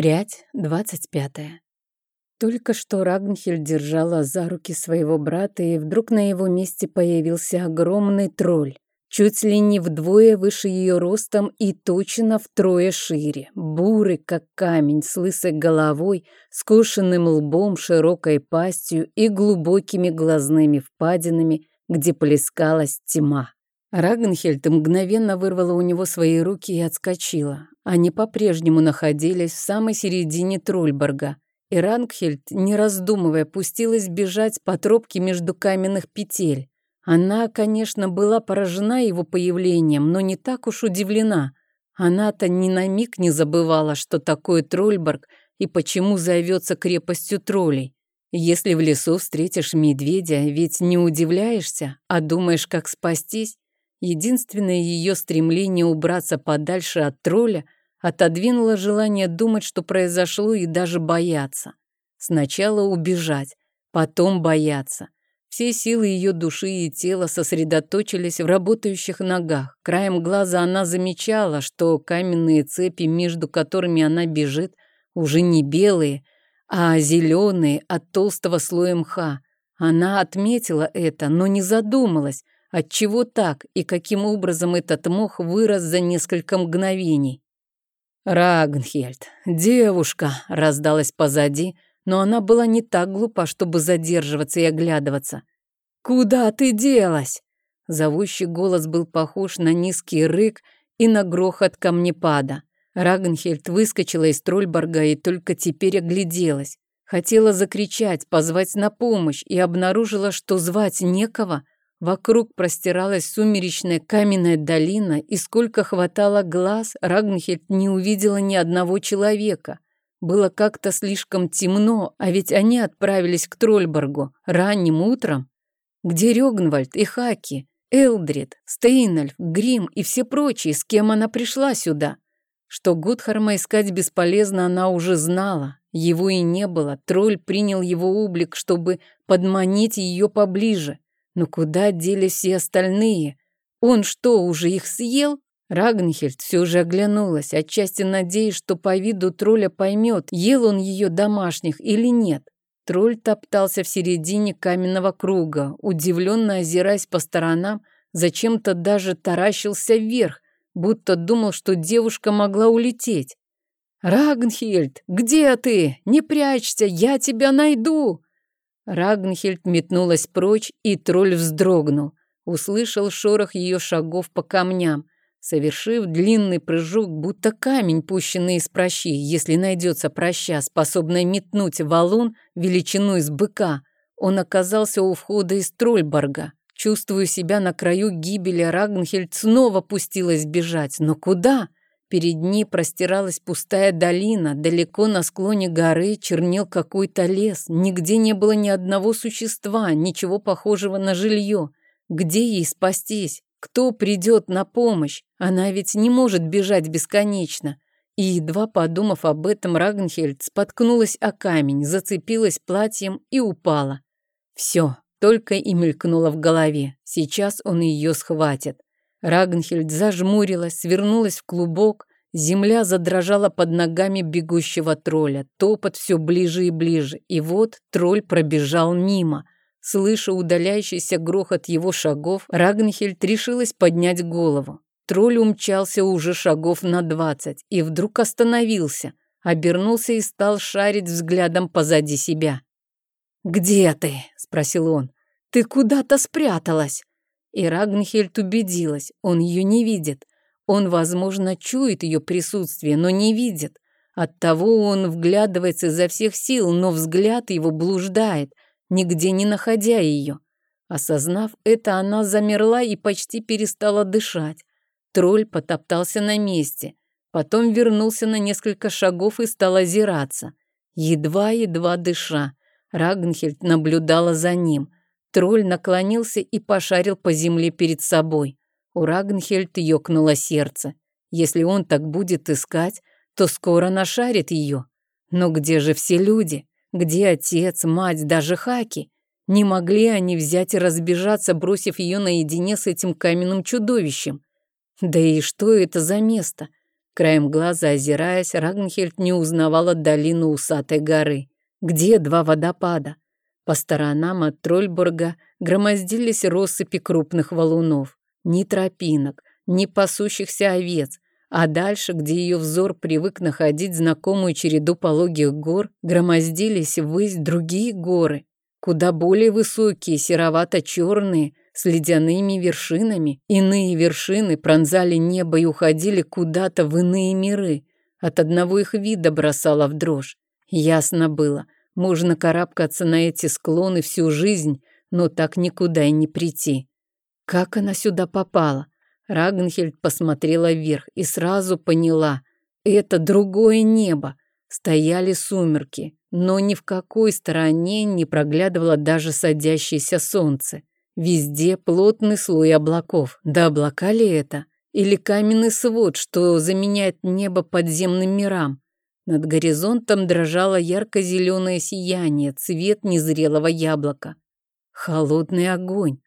Прядь двадцать пятая. Только что Рагнхельд держала за руки своего брата, и вдруг на его месте появился огромный тролль, чуть ли не вдвое выше ее ростом и точно втрое шире, бурый, как камень, с лысой головой, скошенным лбом, широкой пастью и глубокими глазными впадинами, где плескалась тьма. Рагнхельд мгновенно вырвала у него свои руки и отскочила. Они по-прежнему находились в самой середине Трульборга, и Рангхельд, не раздумывая, пустилась бежать по тропке между каменных петель. Она, конечно, была поражена его появлением, но не так уж удивлена. Она-то ни на миг не забывала, что такое Трольборг и почему зовется крепостью троллей. Если в лесу встретишь медведя, ведь не удивляешься, а думаешь, как спастись. Единственное ее стремление убраться подальше от тролля отодвинуло желание думать, что произошло, и даже бояться. Сначала убежать, потом бояться. Все силы ее души и тела сосредоточились в работающих ногах. Краем глаза она замечала, что каменные цепи, между которыми она бежит, уже не белые, а зеленые от толстого слоя мха. Она отметила это, но не задумалась, Отчего так и каким образом этот мох вырос за несколько мгновений? «Рагнхельд, девушка!» — раздалась позади, но она была не так глупа, чтобы задерживаться и оглядываться. «Куда ты делась?» Зовущий голос был похож на низкий рык и на грохот камнепада. Рагнхельд выскочила из Трольборга и только теперь огляделась. Хотела закричать, позвать на помощь и обнаружила, что звать некого, Вокруг простиралась сумеречная каменная долина, и сколько хватало глаз, Рагнхельд не увидела ни одного человека. Было как-то слишком темно, а ведь они отправились к Трольборгу ранним утром. Где Рёгнвальд и Хаки, Элдрид, Стейнольф, Грим и все прочие, с кем она пришла сюда? Что Гудхарма искать бесполезно, она уже знала. Его и не было. Тролль принял его облик, чтобы подманить ее поближе. Но куда делись все остальные? Он что, уже их съел? Рагнхельд все же оглянулась, отчасти надеясь, что по виду тролля поймет, ел он ее домашних или нет. Тролль топтался в середине каменного круга, удивленно озираясь по сторонам, зачем-то даже таращился вверх, будто думал, что девушка могла улететь. «Рагнхельд, где ты? Не прячься, я тебя найду!» Рагнхельд метнулась прочь, и тролль вздрогнул. Услышал шорох ее шагов по камням, совершив длинный прыжок, будто камень, пущенный из прощи, если найдется проща, способная метнуть валун величину из быка. Он оказался у входа из Трольборга. Чувствуя себя на краю гибели, Рагнхельд снова пустилась бежать. Но куда? Перед ней простиралась пустая долина, далеко на склоне горы чернел какой-то лес, нигде не было ни одного существа, ничего похожего на жилье. Где ей спастись? Кто придет на помощь? Она ведь не может бежать бесконечно. И, едва подумав об этом, Рагнхельд споткнулась о камень, зацепилась платьем и упала. Все, только и мелькнуло в голове. Сейчас он ее схватит. Рагнхельд зажмурилась, свернулась в клубок. Земля задрожала под ногами бегущего тролля. Топот все ближе и ближе. И вот тролль пробежал мимо. Слыша удаляющийся грохот его шагов, Рагнхельд решилась поднять голову. Тролль умчался уже шагов на двадцать и вдруг остановился, обернулся и стал шарить взглядом позади себя. «Где ты?» — спросил он. «Ты куда-то спряталась». И Рагнхельд убедилась, он ее не видит. Он, возможно, чует ее присутствие, но не видит. Оттого он вглядывается изо всех сил, но взгляд его блуждает, нигде не находя ее. Осознав это, она замерла и почти перестала дышать. Тролль потоптался на месте, потом вернулся на несколько шагов и стал озираться. Едва-едва дыша, Рагнхельд наблюдала за ним – Тролль наклонился и пошарил по земле перед собой. У Рагнхельд ёкнуло сердце. Если он так будет искать, то скоро нашарит ее. Но где же все люди? Где отец, мать, даже Хаки? Не могли они взять и разбежаться, бросив ее наедине с этим каменным чудовищем? Да и что это за место? Краем глаза озираясь, Рагнхельд не узнавала долину Усатой горы. Где два водопада? По сторонам от Трольбурга громоздились россыпи крупных валунов. Ни тропинок, ни пасущихся овец, а дальше, где ее взор привык находить знакомую череду пологих гор, громоздились ввысь другие горы, куда более высокие, серовато-черные, с ледяными вершинами. Иные вершины пронзали небо и уходили куда-то в иные миры. От одного их вида бросала в дрожь. Ясно было, можно карабкаться на эти склоны всю жизнь, но так никуда и не прийти. Как она сюда попала? Рагнхельд посмотрела вверх и сразу поняла — это другое небо. Стояли сумерки, но ни в какой стороне не проглядывало даже садящееся солнце. Везде плотный слой облаков. Да облака ли это? Или каменный свод, что заменяет небо подземным мирам? Над горизонтом дрожало ярко-зеленое сияние, цвет незрелого яблока. Холодный огонь.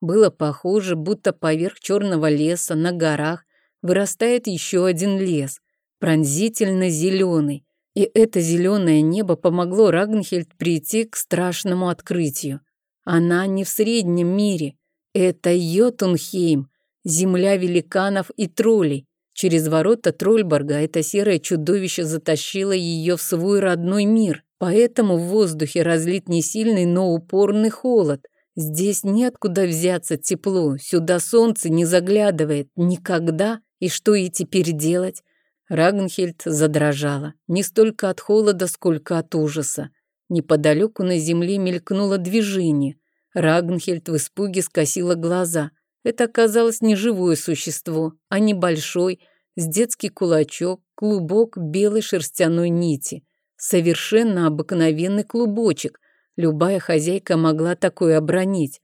Было похоже, будто поверх черного леса на горах вырастает еще один лес, пронзительно зеленый. И это зеленое небо помогло Рагнхельд прийти к страшному открытию. Она не в среднем мире. Это Йотунхейм, земля великанов и троллей. Через ворота Трольборга это серое чудовище затащило ее в свой родной мир. Поэтому в воздухе разлит не сильный, но упорный холод. Здесь неоткуда взяться тепло, сюда солнце не заглядывает никогда. И что ей теперь делать? Рагнхельд задрожала. Не столько от холода, сколько от ужаса. Неподалеку на земле мелькнуло движение. Рагнхельд в испуге скосила глаза. Это оказалось не живое существо, а небольшой, с детский кулачок, клубок белой шерстяной нити. Совершенно обыкновенный клубочек. Любая хозяйка могла такое обронить.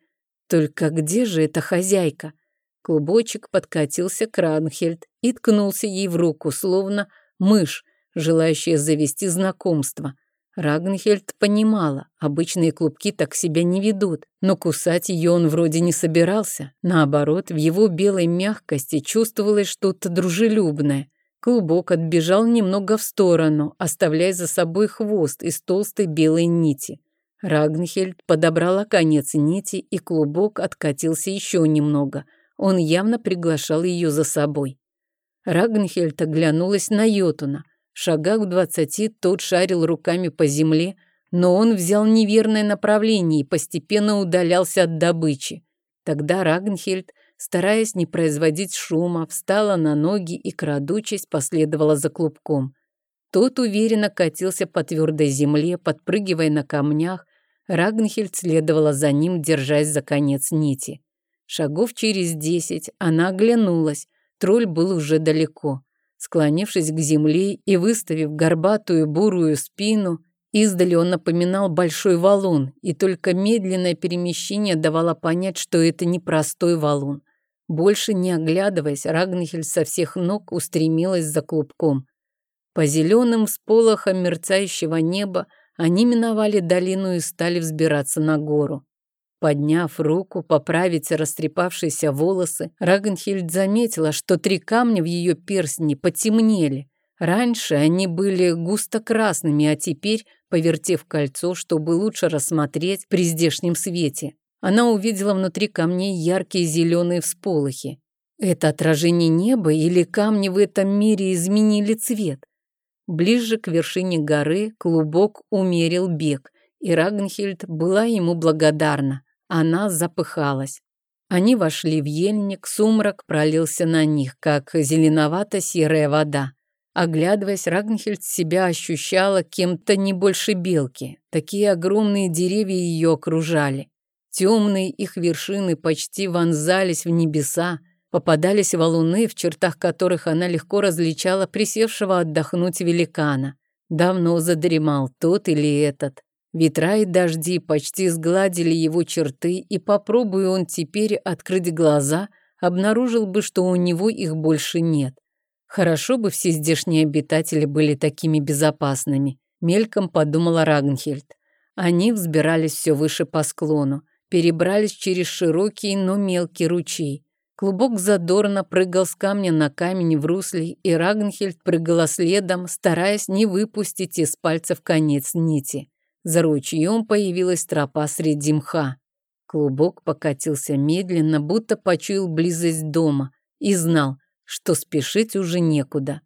Только где же эта хозяйка? Клубочек подкатился к Рагнхельд и ткнулся ей в руку, словно мышь, желающая завести знакомство. Рагнхельд понимала, обычные клубки так себя не ведут, но кусать ее он вроде не собирался. Наоборот, в его белой мягкости чувствовалось что-то дружелюбное. Клубок отбежал немного в сторону, оставляя за собой хвост из толстой белой нити. Рагнхельд подобрала конец нити, и клубок откатился еще немного. Он явно приглашал ее за собой. Рагнхельд оглянулась на Йотуна – шагах в двадцати тот шарил руками по земле, но он взял неверное направление и постепенно удалялся от добычи. Тогда Рагнхельд, стараясь не производить шума, встала на ноги и, крадучись, последовала за клубком. Тот уверенно катился по твердой земле, подпрыгивая на камнях. Рагнхельд следовала за ним, держась за конец нити. Шагов через десять она оглянулась. Тролль был уже далеко. Склонившись к земле и выставив горбатую бурую спину, издали он напоминал большой валун, и только медленное перемещение давало понять, что это не простой валун. Больше не оглядываясь, Рагнхель со всех ног устремилась за клубком. По зеленым всполохам мерцающего неба они миновали долину и стали взбираться на гору. Подняв руку поправить растрепавшиеся волосы, Рагнхильд заметила, что три камня в ее перстне потемнели. Раньше они были густо-красными, а теперь, повертев кольцо, чтобы лучше рассмотреть при здешнем свете, она увидела внутри камней яркие зеленые всполохи. Это отражение неба или камни в этом мире изменили цвет? Ближе к вершине горы клубок умерил бег, и Рагнхильд была ему благодарна. Она запыхалась. Они вошли в ельник, сумрак пролился на них, как зеленовато-серая вода. Оглядываясь, Рагнхельд себя ощущала кем-то не больше белки. Такие огромные деревья ее окружали. Темные их вершины почти вонзались в небеса, попадались валуны, в чертах которых она легко различала присевшего отдохнуть великана. Давно задремал тот или этот. Ветра и дожди почти сгладили его черты, и попробуя он теперь открыть глаза, обнаружил бы, что у него их больше нет. Хорошо бы все здешние обитатели были такими безопасными, мельком подумала Рагнхельд. Они взбирались все выше по склону, перебрались через широкий, но мелкий ручей. Клубок задорно прыгал с камня на камень в русле, и Рагнхельд прыгала следом, стараясь не выпустить из пальцев конец нити. За ручьем появилась тропа среди мха. Клубок покатился медленно, будто почуял близость дома, и знал, что спешить уже некуда.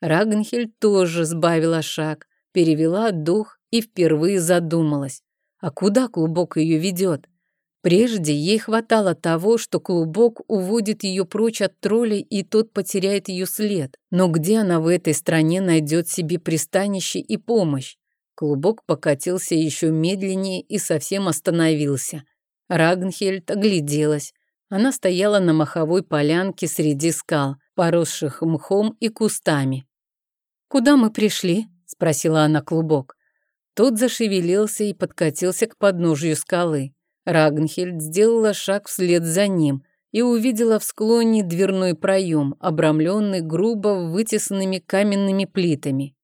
Рагнхельд тоже сбавила шаг, перевела дух и впервые задумалась. А куда клубок ее ведет? Прежде ей хватало того, что клубок уводит ее прочь от тролля, и тот потеряет ее след. Но где она в этой стране найдет себе пристанище и помощь? Клубок покатился еще медленнее и совсем остановился. Рагнхельд огляделась. Она стояла на маховой полянке среди скал, поросших мхом и кустами. «Куда мы пришли?» — спросила она клубок. Тот зашевелился и подкатился к подножию скалы. Рагнхельд сделала шаг вслед за ним и увидела в склоне дверной проем, обрамленный грубо вытесанными каменными плитами.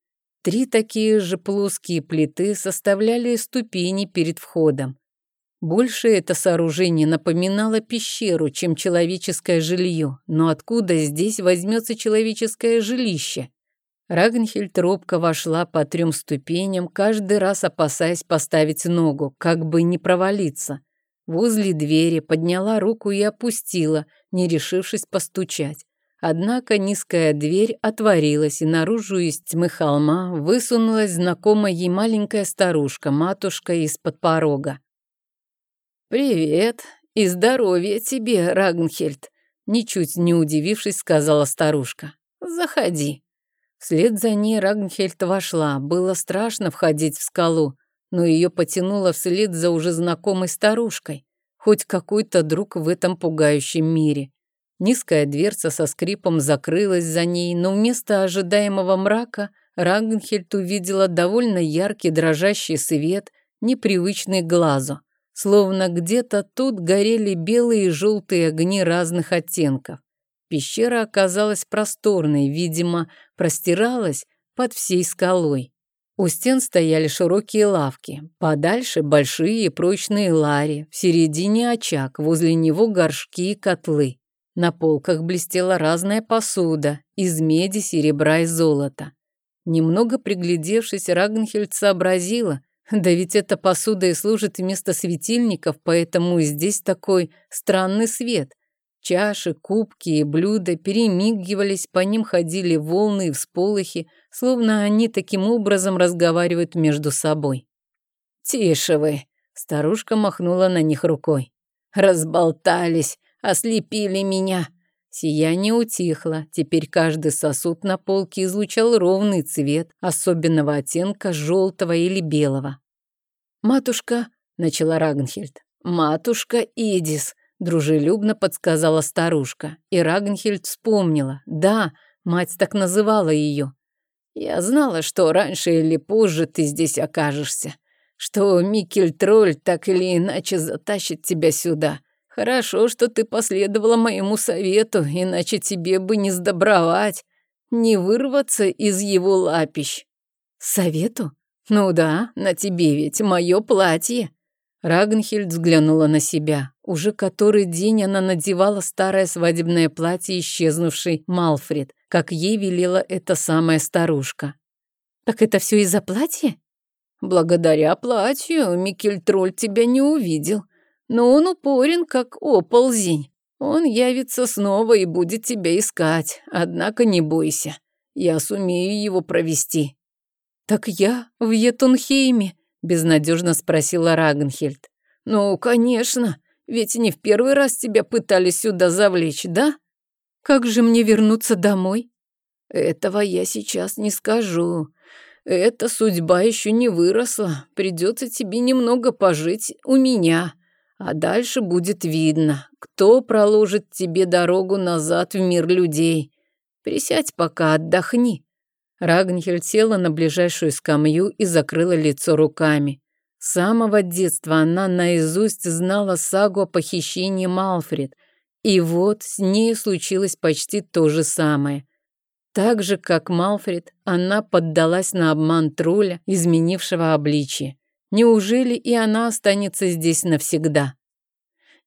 Три такие же плоские плиты составляли ступени перед входом. Больше это сооружение напоминало пещеру, чем человеческое жилье. Но откуда здесь возьмется человеческое жилище? Рагнхельд робко вошла по трем ступеням, каждый раз опасаясь поставить ногу, как бы не провалиться. Возле двери подняла руку и опустила, не решившись постучать. Однако низкая дверь отворилась, и наружу из тьмы холма высунулась знакомая ей маленькая старушка, матушка из-под порога. «Привет и здоровья тебе, Рагнхельд!» Ничуть не удивившись, сказала старушка. «Заходи». Вслед за ней Рагнхельд вошла. Было страшно входить в скалу но ее потянуло вслед за уже знакомой старушкой. Хоть какой-то друг в этом пугающем мире. Низкая дверца со скрипом закрылась за ней, но вместо ожидаемого мрака Рагнхельд увидела довольно яркий дрожащий свет, непривычный глазу. Словно где-то тут горели белые и желтые огни разных оттенков. Пещера оказалась просторной, видимо, простиралась под всей скалой. У стен стояли широкие лавки, подальше большие прочные лари, в середине очаг, возле него горшки и котлы. На полках блестела разная посуда из меди, серебра и золота. Немного приглядевшись, Рагнхельд сообразила, да ведь эта посуда и служит вместо светильников, поэтому здесь такой странный свет. Чаши, кубки и блюда перемигивались, по ним ходили волны и всполохи, словно они таким образом разговаривают между собой. «Тише вы!» — старушка махнула на них рукой. «Разболтались, ослепили меня!» Сияние утихло, теперь каждый сосуд на полке излучал ровный цвет, особенного оттенка желтого или белого. «Матушка», — начала Рагнхельд, — «матушка Идис», Дружелюбно подсказала старушка, и Рагнхельд вспомнила. Да, мать так называла ее. Я знала, что раньше или позже ты здесь окажешься, что Микель-тролль так или иначе затащит тебя сюда. Хорошо, что ты последовала моему совету, иначе тебе бы не сдобровать, не вырваться из его лапищ. Совету? Ну да, на тебе ведь мое платье. Рагнхельд взглянула на себя. Уже который день она надевала старое свадебное платье исчезнувшей Малфред, как ей велела эта самая старушка. «Так это все из-за платья?» «Благодаря платью Микель-тролль тебя не увидел. Но он упорен, как оползень. Он явится снова и будет тебя искать. Однако не бойся, я сумею его провести». «Так я в Етунхейме?» Безнадежно спросила Рагнхельд. «Ну, конечно, ведь не в первый раз тебя пытались сюда завлечь, да? Как же мне вернуться домой?» «Этого я сейчас не скажу. Эта судьба еще не выросла. Придется тебе немного пожить у меня. А дальше будет видно, кто проложит тебе дорогу назад в мир людей. Присядь пока, отдохни. Рагнхельд села на ближайшую скамью и закрыла лицо руками. С самого детства она наизусть знала сагу о похищении Малфред, и вот с ней случилось почти то же самое. Так же, как Малфред, она поддалась на обман тролля, изменившего обличие. Неужели и она останется здесь навсегда?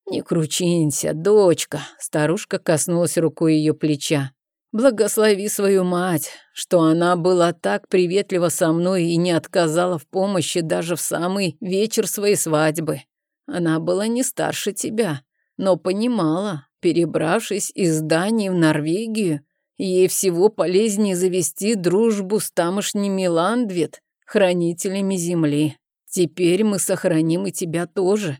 Не кручинься, дочка. Старушка коснулась рукой ее плеча. Благослови свою мать, что она была так приветлива со мной и не отказала в помощи даже в самый вечер своей свадьбы. Она была не старше тебя, но понимала, перебравшись из Дании в Норвегию, ей всего полезнее завести дружбу с тамошними Ландвит, хранителями земли. Теперь мы сохраним и тебя тоже.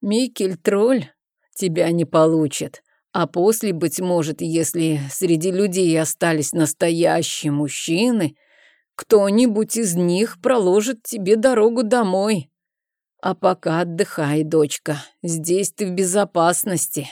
Микель Тролль тебя не получит. А после, быть может, если среди людей остались настоящие мужчины, кто-нибудь из них проложит тебе дорогу домой. А пока отдыхай, дочка. Здесь ты в безопасности.